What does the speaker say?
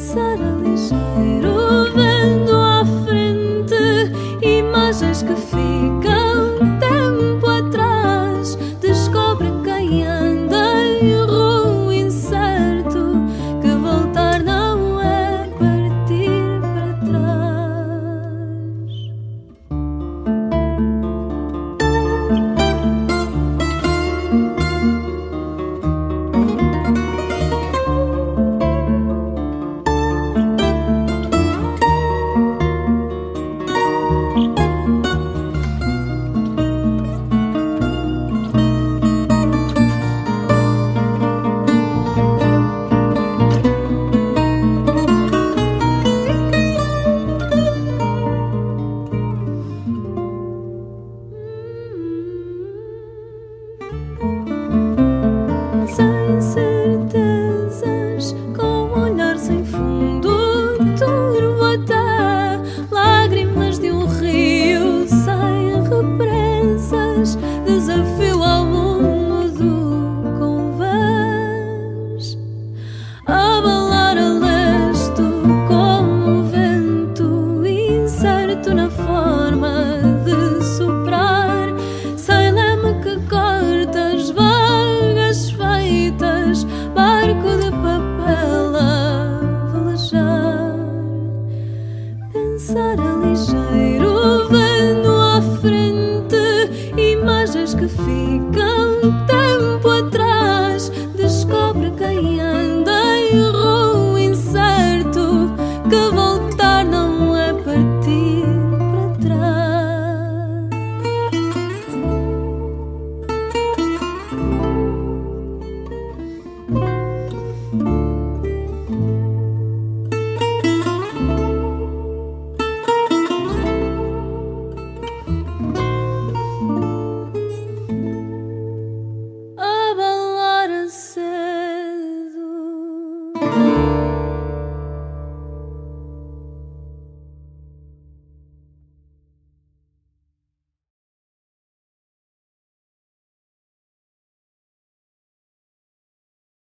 sarılışır. Vou